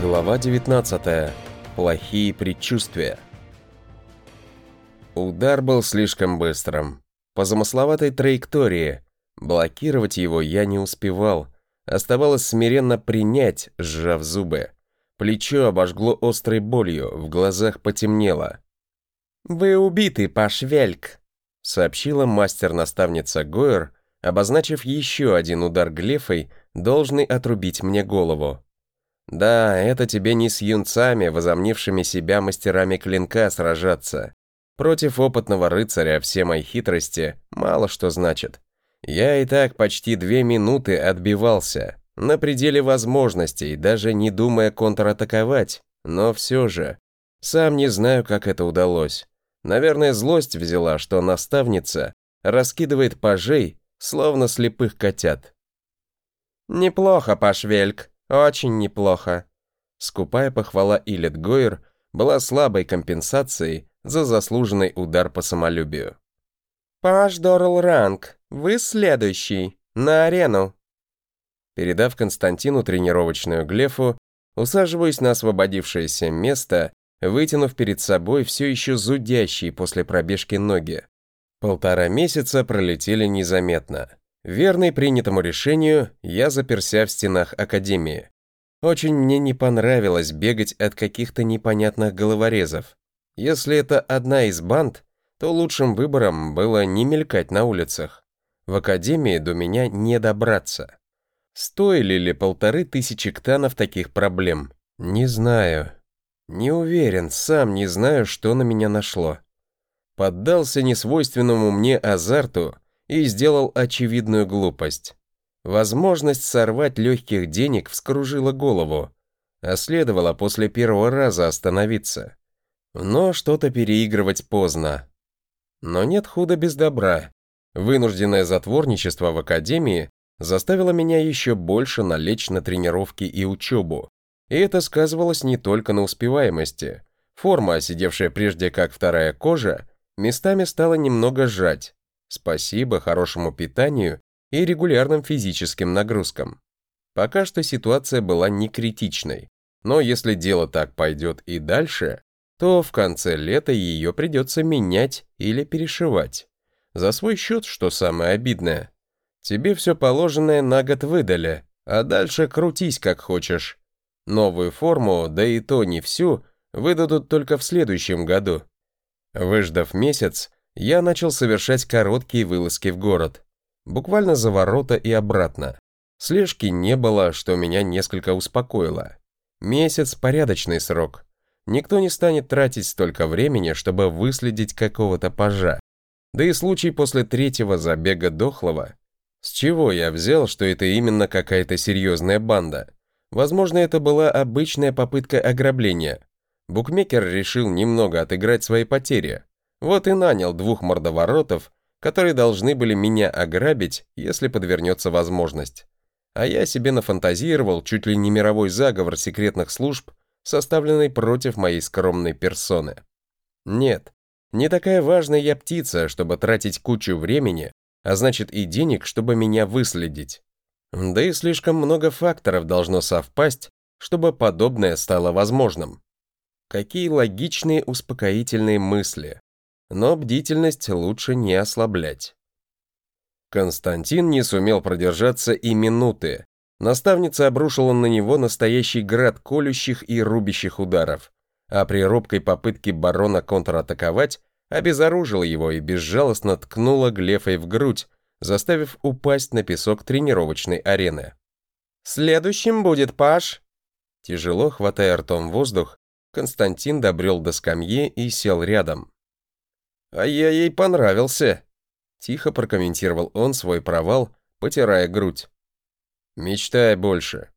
Глава 19. Плохие предчувствия. Удар был слишком быстрым. По замысловатой траектории. Блокировать его я не успевал. Оставалось смиренно принять, сжав зубы. Плечо обожгло острой болью, в глазах потемнело. «Вы убиты, Паш Вельк», — сообщила мастер-наставница Гойер, обозначив еще один удар глефой, должный отрубить мне голову. Да, это тебе не с юнцами, возомнившими себя мастерами клинка, сражаться. Против опытного рыцаря все мои хитрости мало что значит. Я и так почти две минуты отбивался, на пределе возможностей, даже не думая контратаковать, но все же. Сам не знаю, как это удалось. Наверное, злость взяла, что наставница раскидывает пажей, словно слепых котят. «Неплохо, Пашвельк», очень неплохо. Скупая похвала Илет Гойер была слабой компенсацией за заслуженный удар по самолюбию. «Паш Дорл Ранг, вы следующий, на арену!» Передав Константину тренировочную глефу, усаживаюсь на освободившееся место, вытянув перед собой все еще зудящие после пробежки ноги. Полтора месяца пролетели незаметно. Верный принятому решению, я заперся в стенах Академии. Очень мне не понравилось бегать от каких-то непонятных головорезов. Если это одна из банд, то лучшим выбором было не мелькать на улицах. В Академии до меня не добраться. Стоили ли полторы тысячи ктанов таких проблем? Не знаю. Не уверен, сам не знаю, что на меня нашло. Поддался несвойственному мне азарту и сделал очевидную глупость. Возможность сорвать легких денег вскружила голову, а следовало после первого раза остановиться. Но что-то переигрывать поздно. Но нет худа без добра. Вынужденное затворничество в академии заставило меня еще больше налечь на тренировки и учебу. И это сказывалось не только на успеваемости. Форма, сидевшая прежде как вторая кожа, местами стала немного сжать, Спасибо хорошему питанию и регулярным физическим нагрузкам. Пока что ситуация была не критичной, но если дело так пойдет и дальше, то в конце лета ее придется менять или перешивать. За свой счет, что самое обидное. Тебе все положенное на год выдали, а дальше крутись как хочешь. Новую форму, да и то не всю, выдадут только в следующем году. Выждав месяц, я начал совершать короткие вылазки в город. Буквально за ворота и обратно. Слежки не было, что меня несколько успокоило. Месяц – порядочный срок. Никто не станет тратить столько времени, чтобы выследить какого-то пажа. Да и случай после третьего забега дохлого. С чего я взял, что это именно какая-то серьезная банда? Возможно, это была обычная попытка ограбления. Букмекер решил немного отыграть свои потери. Вот и нанял двух мордоворотов, которые должны были меня ограбить, если подвернется возможность. А я себе нафантазировал чуть ли не мировой заговор секретных служб, составленный против моей скромной персоны. Нет, не такая важная я птица, чтобы тратить кучу времени, а значит и денег, чтобы меня выследить. Да и слишком много факторов должно совпасть, чтобы подобное стало возможным. Какие логичные успокоительные мысли но бдительность лучше не ослаблять. Константин не сумел продержаться и минуты. Наставница обрушила на него настоящий град колющих и рубящих ударов, а при робкой попытке барона контратаковать обезоружила его и безжалостно ткнула глефой в грудь, заставив упасть на песок тренировочной арены. «Следующим будет Паш!» Тяжело хватая ртом воздух, Константин добрел до скамьи и сел рядом. «А я ей понравился», — тихо прокомментировал он свой провал, потирая грудь. «Мечтай больше».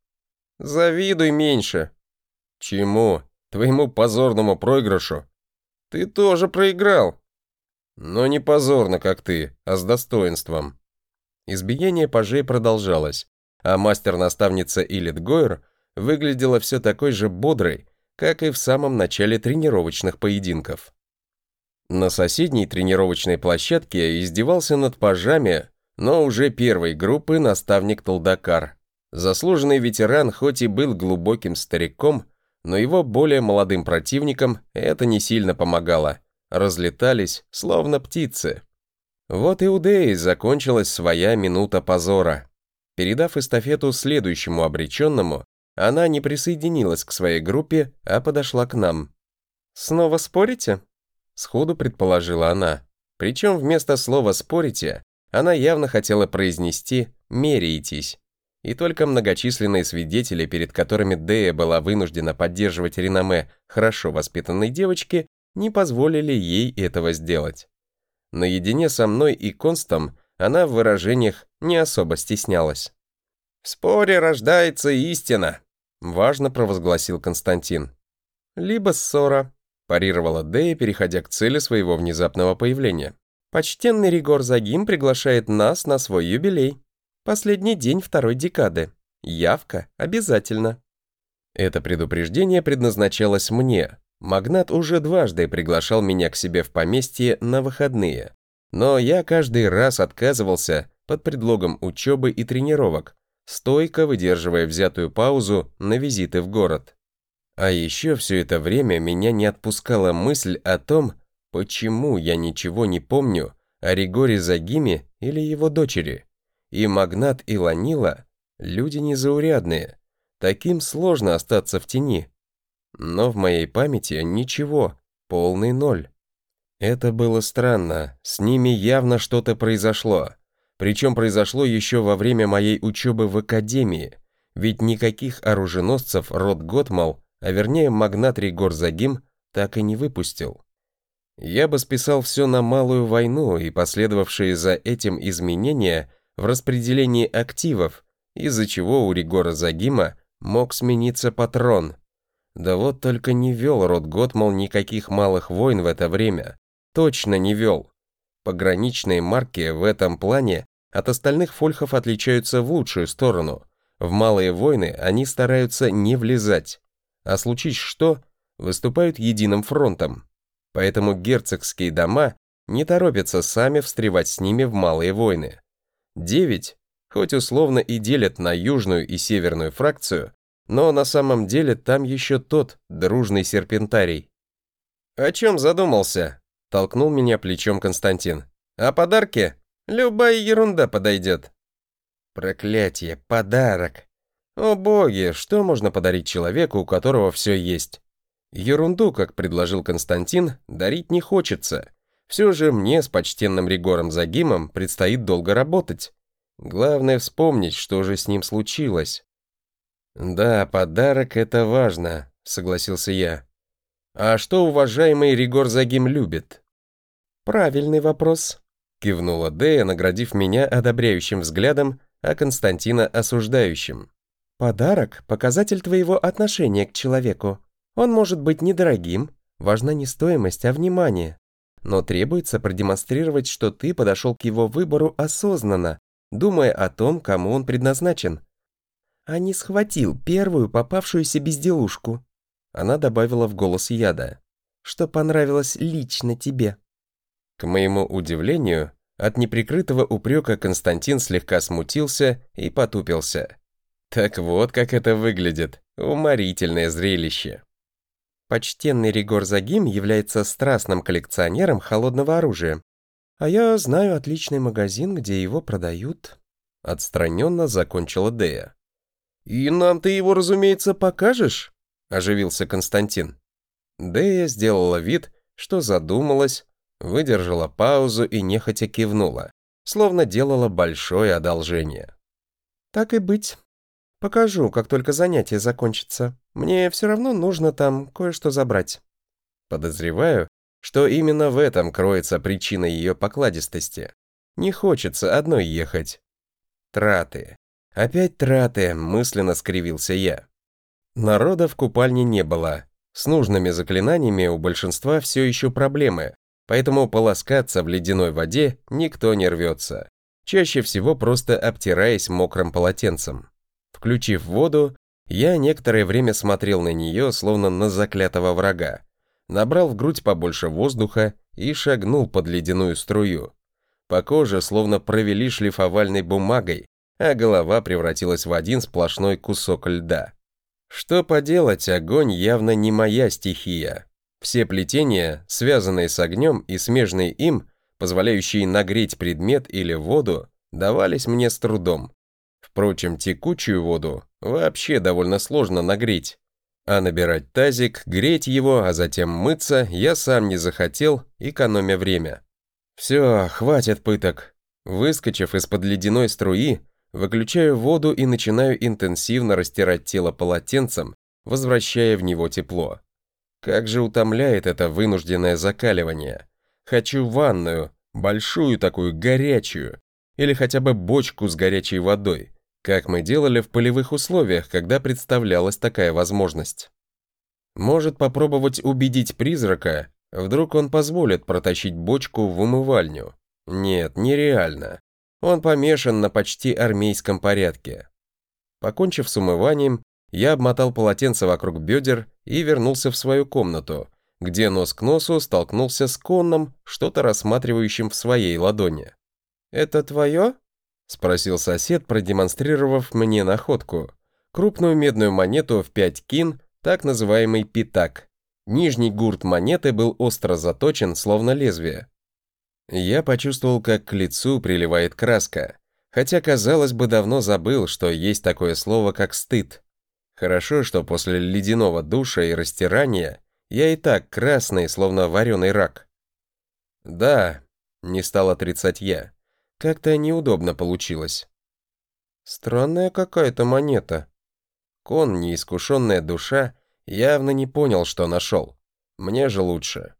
«Завидуй меньше». «Чему? Твоему позорному проигрышу?» «Ты тоже проиграл». «Но не позорно, как ты, а с достоинством». Избиение пажей продолжалось, а мастер-наставница Илит Гойер выглядела все такой же бодрой, как и в самом начале тренировочных поединков. На соседней тренировочной площадке издевался над пажами, но уже первой группы наставник Толдакар. Заслуженный ветеран, хоть и был глубоким стариком, но его более молодым противникам это не сильно помогало. Разлетались, словно птицы. Вот и у Деи закончилась своя минута позора. Передав эстафету следующему обреченному, она не присоединилась к своей группе, а подошла к нам. «Снова спорите?» Сходу предположила она. Причем вместо слова «спорите» она явно хотела произнести «меряетесь». И только многочисленные свидетели, перед которыми Дея была вынуждена поддерживать реноме хорошо воспитанной девочки, не позволили ей этого сделать. Наедине со мной и Констом она в выражениях не особо стеснялась. «В споре рождается истина», — важно провозгласил Константин. «Либо ссора», — парировала Дея, переходя к цели своего внезапного появления. «Почтенный Ригор Загим приглашает нас на свой юбилей. Последний день второй декады. Явка обязательно». Это предупреждение предназначалось мне. Магнат уже дважды приглашал меня к себе в поместье на выходные. Но я каждый раз отказывался под предлогом учебы и тренировок, стойко выдерживая взятую паузу на визиты в город. А еще все это время меня не отпускала мысль о том, почему я ничего не помню о Ригоре Загиме или его дочери. И Магнат и Ланила – люди незаурядные. Таким сложно остаться в тени. Но в моей памяти ничего, полный ноль. Это было странно, с ними явно что-то произошло. Причем произошло еще во время моей учебы в академии, ведь никаких оруженосцев род Готмал, а вернее магнат Ригор Загим, так и не выпустил. Я бы списал все на малую войну и последовавшие за этим изменения в распределении активов, из-за чего у Ригора Загима мог смениться патрон. Да вот только не вел род Готмал никаких малых войн в это время. Точно не вел. Пограничные марки в этом плане от остальных фольхов отличаются в лучшую сторону. В малые войны они стараются не влезать, а случись что, выступают единым фронтом. Поэтому герцогские дома не торопятся сами встревать с ними в малые войны. Девять, хоть условно и делят на южную и северную фракцию, но на самом деле там еще тот дружный серпентарий. «О чем задумался?» – толкнул меня плечом Константин. «О подарке?» Любая ерунда подойдет. Проклятие, подарок. О боги, что можно подарить человеку, у которого все есть? Ерунду, как предложил Константин, дарить не хочется. Все же мне с почтенным Ригором Загимом предстоит долго работать. Главное вспомнить, что же с ним случилось. «Да, подарок — это важно», — согласился я. «А что уважаемый Ригор Загим любит?» «Правильный вопрос», Кивнула Дея, наградив меня одобряющим взглядом, а Константина осуждающим. «Подарок – показатель твоего отношения к человеку. Он может быть недорогим, важна не стоимость, а внимание. Но требуется продемонстрировать, что ты подошел к его выбору осознанно, думая о том, кому он предназначен. А не схватил первую попавшуюся безделушку. Она добавила в голос яда. Что понравилось лично тебе. К моему удивлению, от неприкрытого упрека Константин слегка смутился и потупился. Так вот, как это выглядит. Уморительное зрелище. Почтенный Ригор Загим является страстным коллекционером холодного оружия. А я знаю отличный магазин, где его продают. Отстраненно закончила Дея. «И нам ты его, разумеется, покажешь?» Оживился Константин. Дея сделала вид, что задумалась, выдержала паузу и нехотя кивнула, словно делала большое одолжение. «Так и быть. Покажу, как только занятие закончится. Мне все равно нужно там кое-что забрать». Подозреваю, что именно в этом кроется причина ее покладистости. Не хочется одной ехать. Траты. Опять траты, мысленно скривился я. Народа в купальне не было. С нужными заклинаниями у большинства все еще проблемы, поэтому полоскаться в ледяной воде никто не рвется, чаще всего просто обтираясь мокрым полотенцем. Включив воду, я некоторое время смотрел на нее, словно на заклятого врага, набрал в грудь побольше воздуха и шагнул под ледяную струю. По коже словно провели шлифовальной бумагой, а голова превратилась в один сплошной кусок льда. Что поделать, огонь явно не моя стихия. Все плетения, связанные с огнем и смежные им, позволяющие нагреть предмет или воду, давались мне с трудом. Впрочем, текучую воду вообще довольно сложно нагреть. А набирать тазик, греть его, а затем мыться я сам не захотел, экономя время. Все, хватит пыток. Выскочив из-под ледяной струи, выключаю воду и начинаю интенсивно растирать тело полотенцем, возвращая в него тепло. Как же утомляет это вынужденное закаливание. Хочу ванную, большую такую горячую, или хотя бы бочку с горячей водой, как мы делали в полевых условиях, когда представлялась такая возможность. Может попробовать убедить призрака, вдруг он позволит протащить бочку в умывальню. Нет, нереально. Он помешан на почти армейском порядке. Покончив с умыванием, я обмотал полотенце вокруг бедер и вернулся в свою комнату, где нос к носу столкнулся с конном, что-то рассматривающим в своей ладони. «Это твое?» — спросил сосед, продемонстрировав мне находку. Крупную медную монету в 5 кин, так называемый пятак. Нижний гурт монеты был остро заточен, словно лезвие. Я почувствовал, как к лицу приливает краска, хотя, казалось бы, давно забыл, что есть такое слово, как стыд. Хорошо, что после ледяного душа и растирания я и так красный, словно вареный рак. Да, не стал отрицать я. Как-то неудобно получилось. Странная какая-то монета. Кон, неискушенная душа, явно не понял, что нашел. Мне же лучше.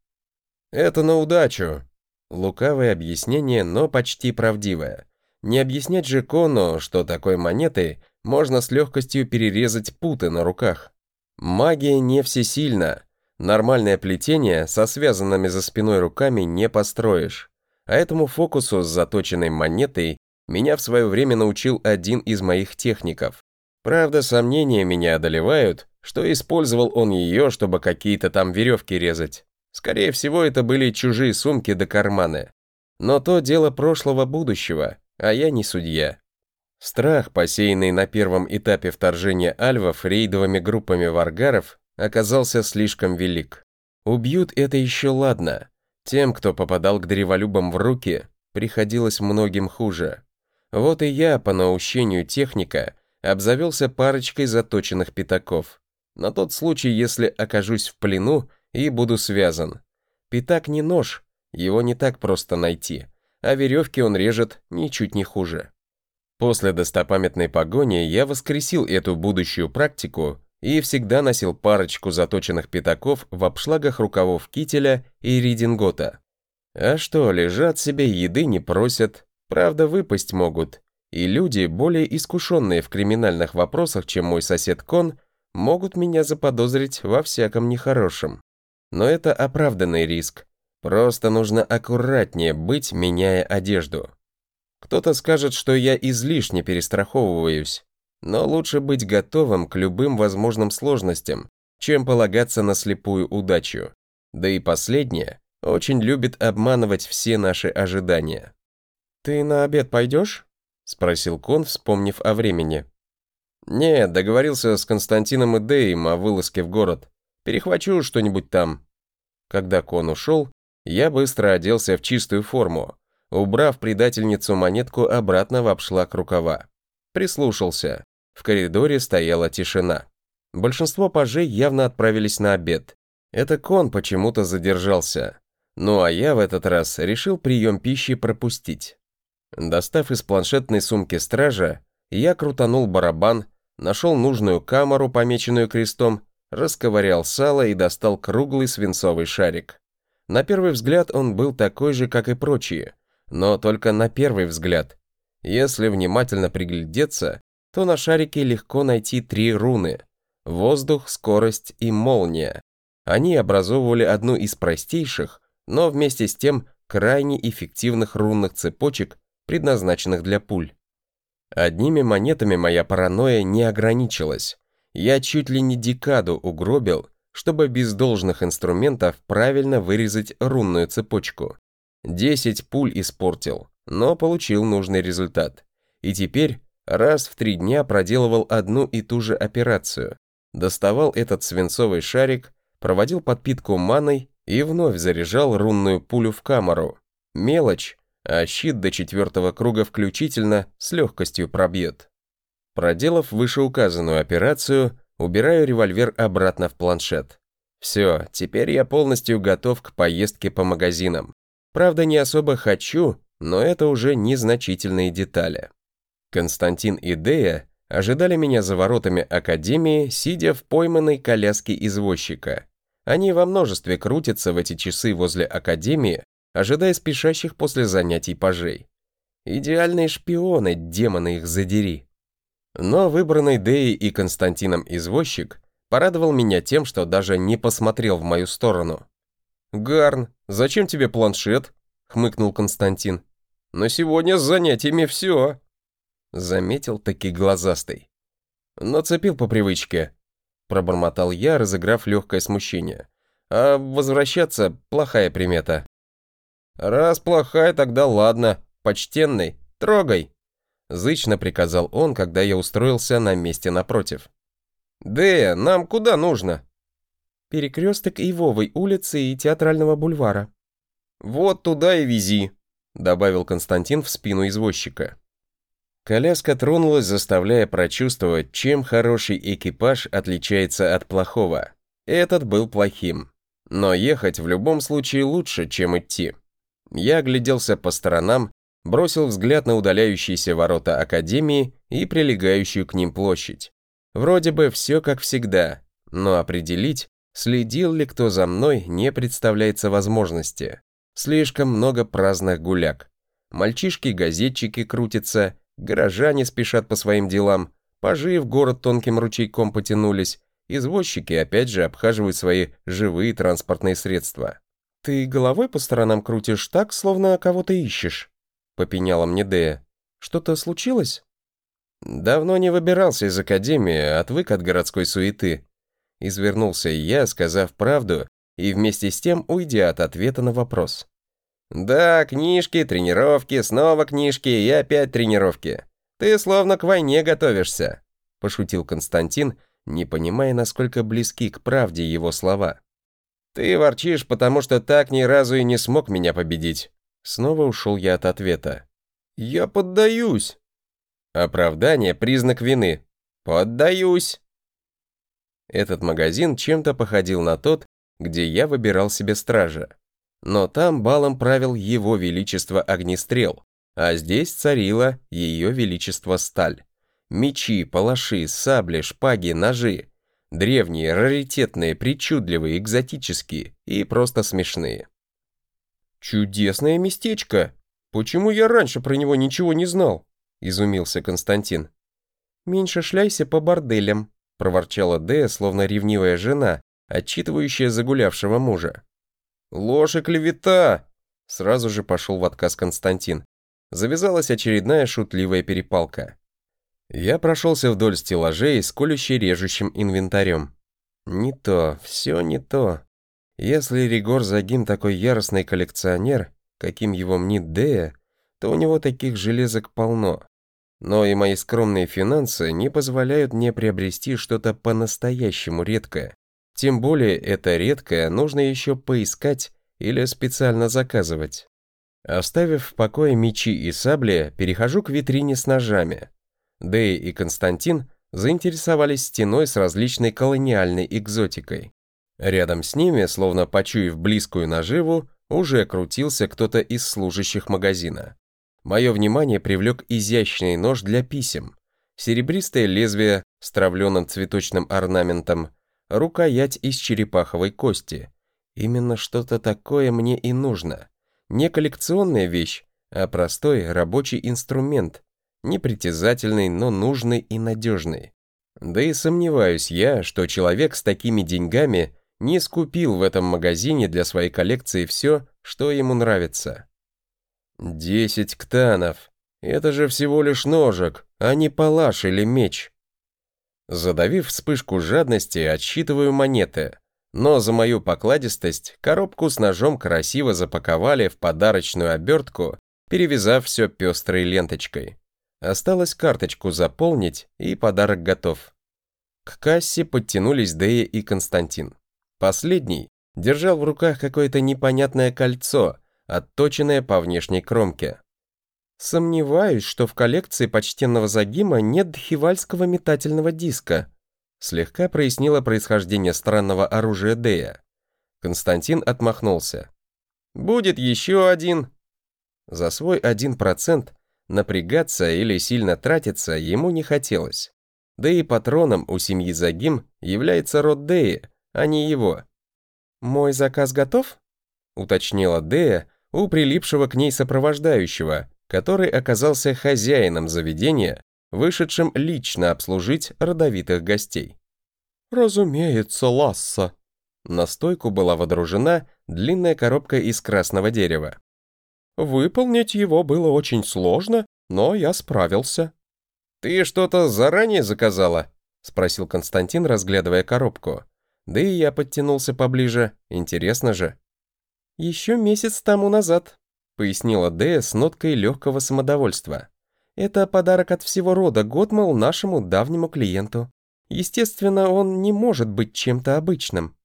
Это на удачу. Лукавое объяснение, но почти правдивое. Не объяснять же Кону, что такой монетой можно с легкостью перерезать путы на руках. Магия не всесильна. Нормальное плетение со связанными за спиной руками не построишь. А этому фокусу с заточенной монетой меня в свое время научил один из моих техников. Правда, сомнения меня одолевают, что использовал он ее, чтобы какие-то там веревки резать. Скорее всего, это были чужие сумки до карманы. Но то дело прошлого будущего, а я не судья. Страх, посеянный на первом этапе вторжения альвов рейдовыми группами варгаров, оказался слишком велик. Убьют это еще ладно, тем, кто попадал к древолюбам в руки, приходилось многим хуже. Вот и я, по наущению техника, обзавелся парочкой заточенных пятаков. На тот случай, если окажусь в плену и буду связан. Пятак не нож, его не так просто найти, а веревки он режет ничуть не хуже. После достопамятной погони я воскресил эту будущую практику и всегда носил парочку заточенных пятаков в обшлагах рукавов кителя и редингота. А что, лежат себе, еды не просят, правда выпасть могут. И люди, более искушенные в криминальных вопросах, чем мой сосед Кон, могут меня заподозрить во всяком нехорошем. Но это оправданный риск. Просто нужно аккуратнее быть, меняя одежду. Кто-то скажет, что я излишне перестраховываюсь, но лучше быть готовым к любым возможным сложностям, чем полагаться на слепую удачу. Да и последнее очень любит обманывать все наши ожидания. «Ты на обед пойдешь?» — спросил Кон, вспомнив о времени. «Не, договорился с Константином и Дэем о вылазке в город. Перехвачу что-нибудь там». Когда Кон ушел, я быстро оделся в чистую форму, убрав предательницу монетку обратно в обшлаг рукава. Прислушался. В коридоре стояла тишина. Большинство пажей явно отправились на обед. Это кон почему-то задержался. Ну а я в этот раз решил прием пищи пропустить. Достав из планшетной сумки стража, я крутанул барабан, нашел нужную камеру, помеченную крестом, расковырял сало и достал круглый свинцовый шарик. На первый взгляд он был такой же, как и прочие, но только на первый взгляд. Если внимательно приглядеться, то на шарике легко найти три руны – воздух, скорость и молния. Они образовывали одну из простейших, но вместе с тем крайне эффективных рунных цепочек, предназначенных для пуль. Одними монетами моя паранойя не ограничилась. Я чуть ли не декаду угробил, чтобы без должных инструментов правильно вырезать рунную цепочку. Десять пуль испортил, но получил нужный результат. И теперь раз в три дня проделывал одну и ту же операцию. доставал этот свинцовый шарик, проводил подпитку маной и вновь заряжал рунную пулю в камеру. Мелочь, а щит до четвертого круга включительно с легкостью пробьет. Проделав вышеуказанную операцию, убираю револьвер обратно в планшет. Все, теперь я полностью готов к поездке по магазинам. Правда, не особо хочу, но это уже незначительные детали. Константин и Дея ожидали меня за воротами Академии, сидя в пойманной коляске извозчика. Они во множестве крутятся в эти часы возле Академии, ожидая спешащих после занятий пажей. Идеальные шпионы, демоны их задери. Но выбранный Деей и Константином извозчик порадовал меня тем, что даже не посмотрел в мою сторону. «Гарн, зачем тебе планшет?» — хмыкнул Константин. «На сегодня с занятиями все», — заметил таки глазастый. «Нацепил по привычке», — пробормотал я, разыграв легкое смущение. «А возвращаться — плохая примета». «Раз плохая, тогда ладно. Почтенный, трогай!» Зычно приказал он, когда я устроился на месте напротив. «Дея, нам куда нужно?» «Перекресток Ивовой улицы и Театрального бульвара». «Вот туда и вези», — добавил Константин в спину извозчика. Коляска тронулась, заставляя прочувствовать, чем хороший экипаж отличается от плохого. Этот был плохим. Но ехать в любом случае лучше, чем идти. Я огляделся по сторонам, бросил взгляд на удаляющиеся ворота Академии и прилегающую к ним площадь. Вроде бы все как всегда, но определить, следил ли кто за мной, не представляется возможности. Слишком много праздных гуляк. Мальчишки-газетчики крутятся, горожане спешат по своим делам, пажи в город тонким ручейком потянулись, извозчики опять же обхаживают свои живые транспортные средства. «Ты головой по сторонам крутишь так, словно кого-то ищешь», — попеняла мне Дея. «Что-то случилось?» «Давно не выбирался из академии, отвык от городской суеты». Извернулся я, сказав правду, и вместе с тем уйдя от ответа на вопрос. «Да, книжки, тренировки, снова книжки и опять тренировки. Ты словно к войне готовишься», — пошутил Константин, не понимая, насколько близки к правде его слова. «Ты ворчишь, потому что так ни разу и не смог меня победить». Снова ушел я от ответа. «Я поддаюсь». Оправдание – признак вины. Поддаюсь. Этот магазин чем-то походил на тот, где я выбирал себе стража. Но там балом правил его величество огнестрел, а здесь царила ее величество сталь. Мечи, палаши, сабли, шпаги, ножи. Древние, раритетные, причудливые, экзотические и просто смешные. «Чудесное местечко! Почему я раньше про него ничего не знал?» – изумился Константин. «Меньше шляйся по борделям», – проворчала Дея, словно ревнивая жена, отчитывающая загулявшего мужа. «Ложь и клевета!» – сразу же пошел в отказ Константин. Завязалась очередная шутливая перепалка. Я прошелся вдоль стеллажей с колюще-режущим инвентарем. Не то, все не то. Если Ригор Загим такой яростный коллекционер, каким его мнит Дея, то у него таких железок полно. Но и мои скромные финансы не позволяют мне приобрести что-то по-настоящему редкое. Тем более это редкое нужно еще поискать или специально заказывать. Оставив в покое мечи и сабли, перехожу к витрине с ножами. Дэй и Константин заинтересовались стеной с различной колониальной экзотикой. Рядом с ними, словно почуяв близкую наживу, уже крутился кто-то из служащих магазина. Мое внимание привлек изящный нож для писем, серебристое лезвие с травленным цветочным орнаментом, рукоять из черепаховой кости. Именно что-то такое мне и нужно. Не коллекционная вещь, а простой рабочий инструмент, непритязательный, но нужный и надежный. Да и сомневаюсь я, что человек с такими деньгами не скупил в этом магазине для своей коллекции все, что ему нравится. Десять ктанов. Это же всего лишь ножик, а не палаш или меч. Задавив вспышку жадности, отсчитываю монеты. Но за мою покладистость коробку с ножом красиво запаковали в подарочную обертку, перевязав все пестрой ленточкой. Осталось карточку заполнить, и подарок готов. К кассе подтянулись Дея и Константин. Последний держал в руках какое-то непонятное кольцо, отточенное по внешней кромке. «Сомневаюсь, что в коллекции почтенного Загима нет дхивальского метательного диска», слегка прояснила происхождение странного оружия Дея. Константин отмахнулся. «Будет еще один». За свой один процент напрягаться или сильно тратиться ему не хотелось. Да и патроном у семьи Загим является род Деи, а не его. «Мой заказ готов?» — уточнила Дея у прилипшего к ней сопровождающего, который оказался хозяином заведения, вышедшим лично обслужить родовитых гостей. «Разумеется, Ласса!» На стойку была водружена длинная коробка из красного дерева. «Выполнить его было очень сложно, но я справился». «Ты что-то заранее заказала?» — спросил Константин, разглядывая коробку. Да и я подтянулся поближе, интересно же. «Еще месяц тому назад», — пояснила Дэя с ноткой легкого самодовольства. «Это подарок от всего рода Готмал нашему давнему клиенту. Естественно, он не может быть чем-то обычным».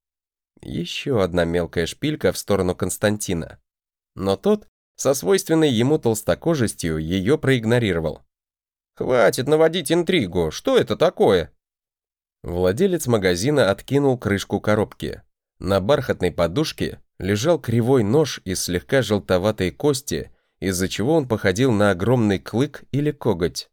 Еще одна мелкая шпилька в сторону Константина. Но тот, со свойственной ему толстокожестью, ее проигнорировал. «Хватит наводить интригу, что это такое?» Владелец магазина откинул крышку коробки. На бархатной подушке лежал кривой нож из слегка желтоватой кости, из-за чего он походил на огромный клык или коготь.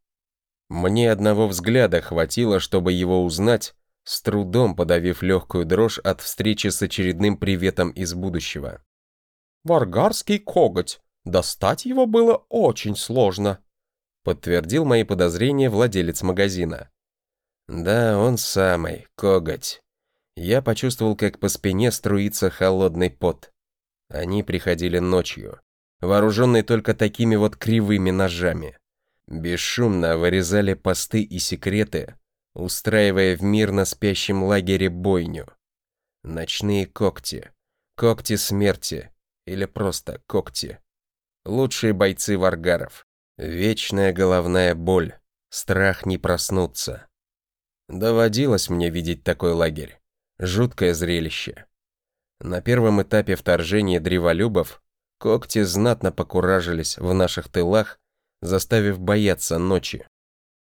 Мне одного взгляда хватило, чтобы его узнать, с трудом подавив легкую дрожь от встречи с очередным приветом из будущего. «Варгарский коготь. Достать его было очень сложно», подтвердил мои подозрения владелец магазина. «Да, он самый, коготь. Я почувствовал, как по спине струится холодный пот. Они приходили ночью, вооруженные только такими вот кривыми ножами. Бесшумно вырезали посты и секреты, устраивая в мирно спящем лагере бойню. Ночные когти, когти смерти или просто когти. Лучшие бойцы варгаров. Вечная головная боль, страх не проснуться. Доводилось мне видеть такой лагерь. Жуткое зрелище. На первом этапе вторжения древолюбов когти знатно покуражились в наших тылах, заставив бояться ночи.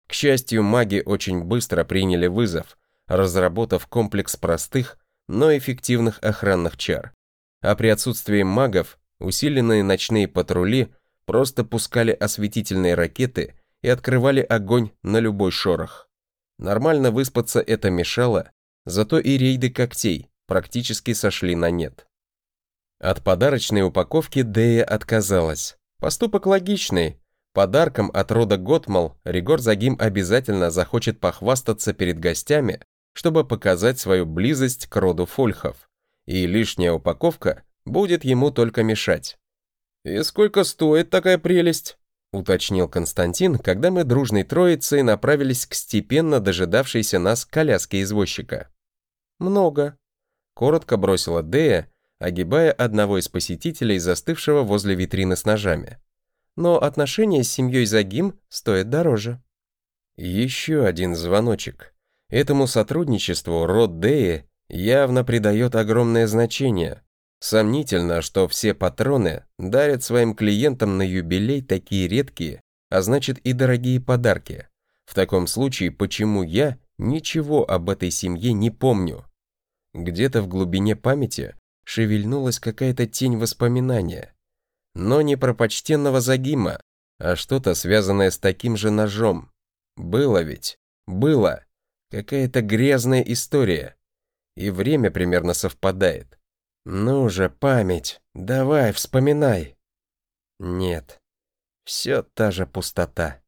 К счастью, маги очень быстро приняли вызов, разработав комплекс простых, но эффективных охранных чар. А при отсутствии магов усиленные ночные патрули просто пускали осветительные ракеты и открывали огонь на любой шорох. Нормально выспаться это мешало, Зато и рейды когтей практически сошли на нет. От подарочной упаковки Дея отказалась. Поступок логичный. Подарком от рода Готмал Ригор Загим обязательно захочет похвастаться перед гостями, чтобы показать свою близость к роду Фольхов. И лишняя упаковка будет ему только мешать. «И сколько стоит такая прелесть?» уточнил Константин, когда мы дружной троицей направились к степенно дожидавшейся нас коляске извозчика. «Много», — коротко бросила Дея, огибая одного из посетителей, застывшего возле витрины с ножами. «Но отношения с семьей Загим стоят дороже». Еще один звоночек. Этому сотрудничеству род Деи явно придает огромное значение. Сомнительно, что все патроны дарят своим клиентам на юбилей такие редкие, а значит и дорогие подарки. В таком случае, почему я Ничего об этой семье не помню. Где-то в глубине памяти шевельнулась какая-то тень воспоминания. Но не про почтенного Загима, а что-то связанное с таким же ножом. Было ведь, было. Какая-то грязная история. И время примерно совпадает. Ну же, память, давай, вспоминай. Нет, все та же пустота.